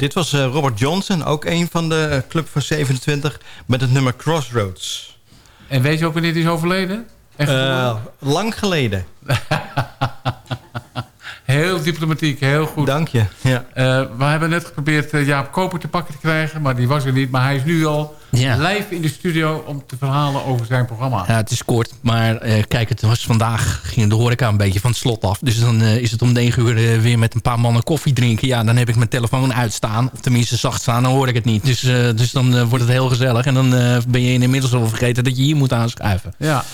Dit was eh, Robert Johnson, ook een van de eh, Club van 27... met het nummer Crossroads. En weet je ook wanneer hij is overleden? Echt Eh, lang geleden. Heel diplomatiek, heel goed. Dank je. Ja. Eh, we hebben net geprobeerd eh, Jaap Koper te pakken te krijgen, maar die was er niet. Maar hij is nu al Ja. live in de studio om te verhalen over zijn programma. Ja, het is kort, maar eh, kijk, het was vandaag ging de horeca een beetje van het slot af. Dus dan eh, is het om 9 uur weer met een paar mannen koffie drinken. Ja, dan heb ik mijn telefoon uitstaan, of tenminste zacht staan, dan hoor ik het niet. Dus, eh, dus dan wordt het heel gezellig en dan eh, ben je inmiddels al vergeten dat je hier moet aanschuiven. Ja.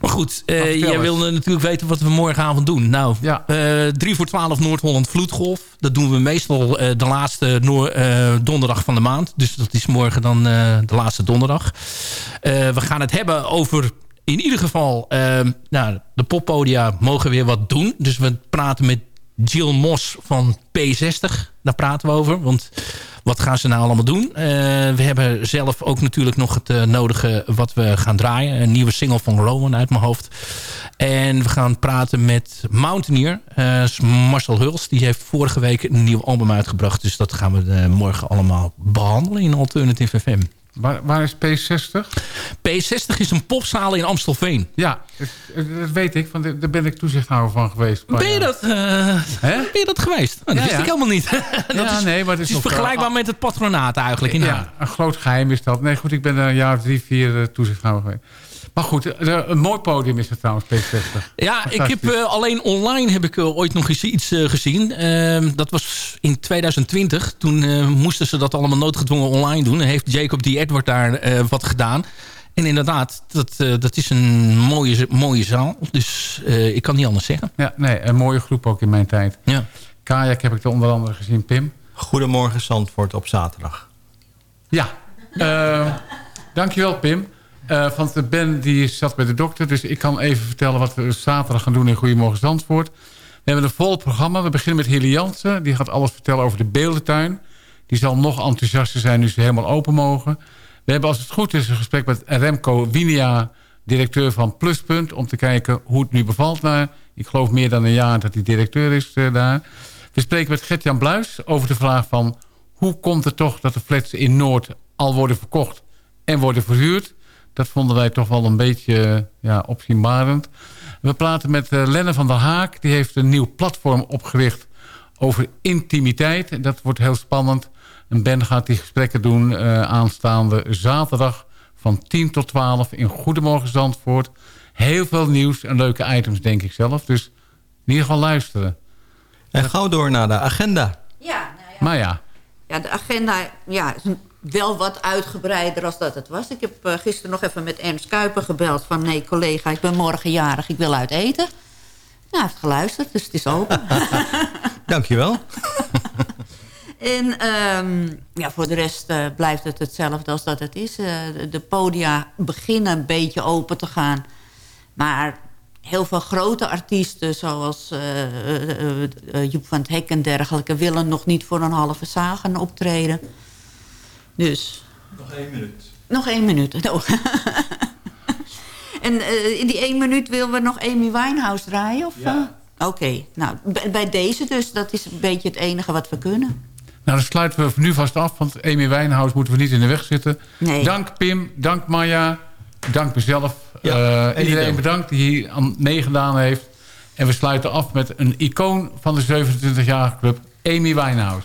Maar goed, eh, jij wilde natuurlijk weten wat we morgenavond doen. Nou, eh 3 voor 12 Noord-Holland Vloedgolf. Dat doen we meestal eh, de laatste noor- eh, donderdag van de maand. Dus dat is morgen dan eh, de laatste donderdag. Eh, we gaan het hebben over in ieder geval... eh, nou, de poppodia mogen weer wat doen. Dus we praten met Jill Mos van P60. Daar praten we over. Want wat gaan ze nou allemaal doen? Eh, we hebben zelf ook natuurlijk nog het eh, nodige wat we gaan draaien. Een nieuwe single van Rowan uit mijn hoofd. En we gaan praten met Mountaineer. is Marcel Huls. Die heeft vorige week een nieuw album uitgebracht. Dus dat gaan we morgen allemaal behandelen in Alternative FM. Waar, waar is P60? P60 is een popzaal in Amstelveen. Ja, dat, weet ik. Want daar ben ik toezichthouder van geweest. Ben je dat, eh, ben je dat geweest? Nou, dat Ja, wist ja. ik helemaal niet. dat Ja, is, nee, maar het is het is vergelijkbaar met het patronaat eigenlijk in. Ja, een groot geheim is dat. Nee, goed, ik ben er een jaar of drie, vier eh, toezichthouder geweest. Maar goed, eh, een mooi podium is het trouwens, P60. Ja, ik heb eh, alleen online heb ik eh, ooit nog eens iets eh, gezien. Ehm, dat was in 2020. Toen eh, moesten ze dat allemaal noodgedwongen online doen. En heeft Jacob D. Edward daar eh, wat gedaan. En inderdaad, dat, eh, dat is een mooie, mooie zaal. Dus eh, ik kan niet anders zeggen. Ja, nee, een mooie groep ook in mijn tijd. Ja. Kajak heb ik er onder andere gezien, Pim. Goedemorgen Zandvoort op zaterdag. Ja, uh, dankjewel Pim. Uh, want Ben die zat bij de dokter, dus ik kan even vertellen wat we zaterdag gaan doen in Goedemorgen Zandvoort. We hebben een vol programma. We beginnen met Hilly Jansen. Die gaat alles vertellen over de beeldentuin. Die zal nog enthousiaster zijn nu ze helemaal open mogen. We hebben als het goed is een gesprek met Remco Winia, directeur van Pluspunt... om te kijken hoe het nu bevalt na, ik geloof meer dan een jaar dat hij directeur is uh, daar. We spreken met Gert-Jan Bluis over de vraag van... hoe komt het toch dat de flats in Noord al worden verkocht en worden verhuurd? Dat vonden wij toch wel een beetje ja, opzienbarend. We praten met uh, Lenne van der Haak. Die heeft een nieuw platform opgericht over intimiteit. Dat wordt heel spannend. En Ben gaat die gesprekken doen uh, aanstaande zaterdag van 10 tot 12 in Goedemorgen Zandvoort. Heel veel nieuws en leuke items, denk ik zelf. Dus in ieder geval luisteren. En gauw door naar de agenda. Ja, nou ja. Maar ja. Ja, de agenda ja, is wel wat uitgebreider als dat het was. Ik heb uh, gisteren nog even met Ernst Kuiper gebeld van... nee, collega, ik ben morgen jarig, ik wil uit eten. Nou, hij heeft geluisterd, dus het is open. Dankjewel. En um, ja, voor de rest uh, blijft het hetzelfde als dat het is. Uh, de, podia beginnen een beetje open te gaan. Maar heel veel grote artiesten, zoals Joep van het Hek en dergelijke... willen nog niet voor een halve zaal gaan optreden. Dus... Nog één minuut. Nog één minuut. Oh. en in die één minuut willen we nog Amy Winehouse draaien? Of, ja. Oké, okay. nou, bij deze dus. Dat is een beetje het enige wat we kunnen. Nou, dan sluiten we nu vast af, want Amy Wijnhuis moeten we niet in de weg zitten. Nee. Dank Pim, dank Maya, dank mezelf. Ja, uh, iedereen bedankt die hier aan meegedaan heeft. En we sluiten af met een icoon van de 27-jarige club, Amy Wijnhuis.